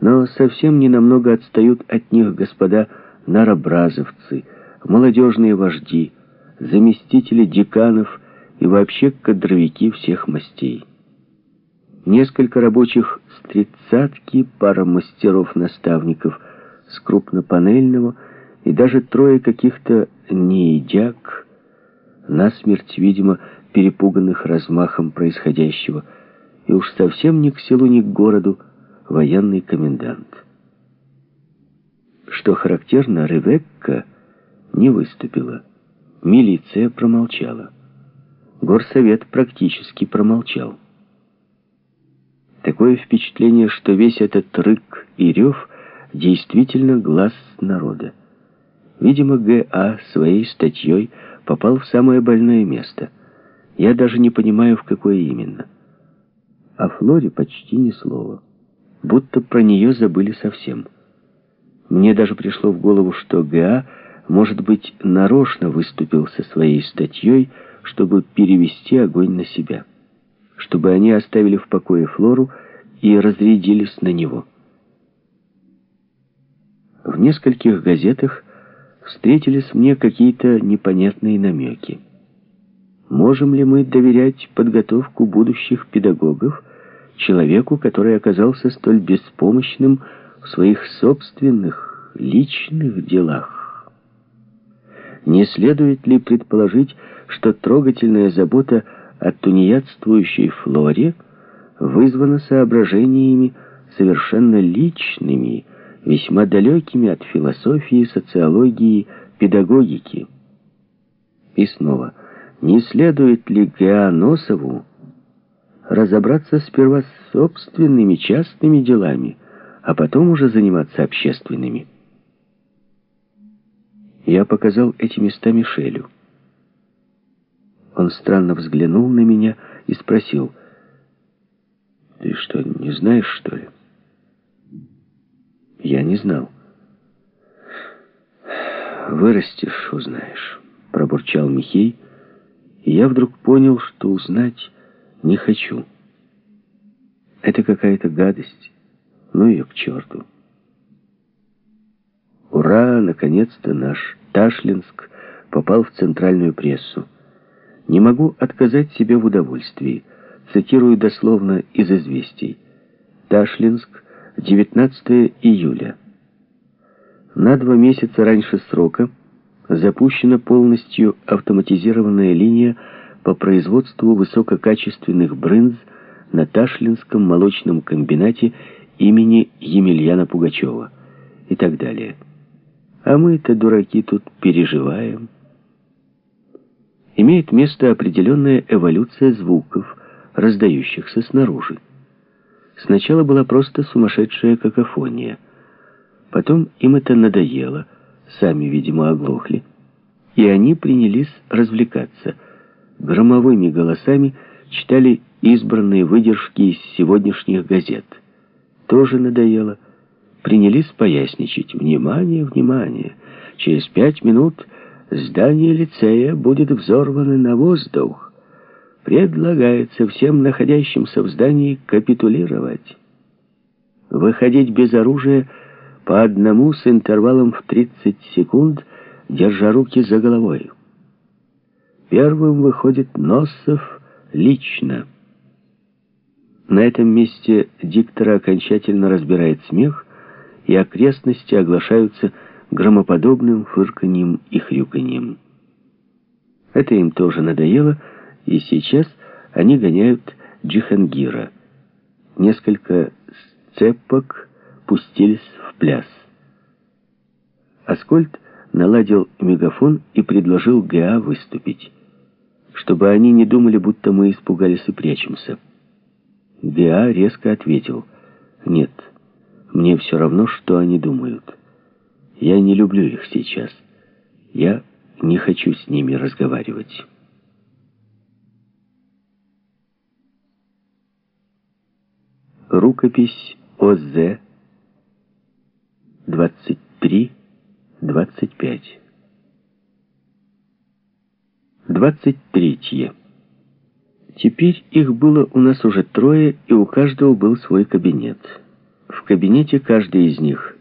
Но совсем не намного отстают от них господа наробразовцы, молодежные вожди, заместители деканов и вообще кадровики всех мастей. Несколько рабочих с тридцатки, пара мастеров-наставников с крупнопанельного и даже трое каких-то неедяк, насмерть, видимо, перепуганных размахом происходящего, и уж совсем ни к селу, ни к городу военный комендант. Что характерно, Ревекка не выступила. Милиция промолчала. Горсовет практически промолчал. Такое впечатление, что весь этот рык и рев действительно глаз народа. Видимо, Г.А. своей статьей попал в самое больное место. Я даже не понимаю, в какое именно. О Флоре почти ни слова. Будто про нее забыли совсем. Мне даже пришло в голову, что Г.А. может быть, нарочно выступил со своей статьей, чтобы перевести огонь на себя. Чтобы они оставили в покое Флору и разрядились на него. В нескольких газетах встретились мне какие-то непонятные намеки. Можем ли мы доверять подготовку будущих педагогов человеку, который оказался столь беспомощным в своих собственных личных делах? Не следует ли предположить, что трогательная забота о тунеядствующей Флоре вызвана соображениями совершенно личными, весьма далекими от философии, социологии, педагогики. И снова, не следует ли Геоносову разобраться сперва с собственными частными делами, а потом уже заниматься общественными? Я показал эти места Мишелю. Он странно взглянул на меня и спросил, «Ты что, не знаешь, что ли?» Я не знал. «Вырастешь, узнаешь», — пробурчал Михей, и я вдруг понял, что узнать не хочу. Это какая-то гадость, ну ее к черту. Ура, наконец-то наш Ташлинск попал в центральную прессу. Не могу отказать себе в удовольствии. Цитирую дословно из известий. Ташлинск, 19 июля. На два месяца раньше срока запущена полностью автоматизированная линия по производству высококачественных брынз на Ташлинском молочном комбинате имени Емельяна Пугачева и так далее. А мы-то, дураки, тут переживаем. Имеет место определенная эволюция звуков, раздающихся снаружи. Сначала была просто сумасшедшая какофония. Потом им это надоело, сами, видимо, оглохли. И они принялись развлекаться. Громовыми голосами читали избранные выдержки из сегодняшних газет. Тоже надоело. Принялись поясничать. Внимание, внимание. Через пять минут здание лицея будет взорвано на воздух предлагается всем находящимся в здании капитулировать. Выходить без оружия по одному с интервалом в 30 секунд, держа руки за головой. Первым выходит Носов лично. На этом месте диктора окончательно разбирает смех, и окрестности оглашаются громоподобным фырканьем и хрюканьем. Это им тоже надоело, и сейчас они гоняют Джихангира. Несколько сцепок пустились в пляс. Аскольд наладил мегафон и предложил ГА выступить, чтобы они не думали, будто мы испугались и прячемся. ГА резко ответил, «Нет, мне все равно, что они думают. Я не люблю их сейчас. Я не хочу с ними разговаривать». Рукопись ОЗ 23-25. 23. Теперь их было у нас уже трое, и у каждого был свой кабинет. В кабинете каждый из них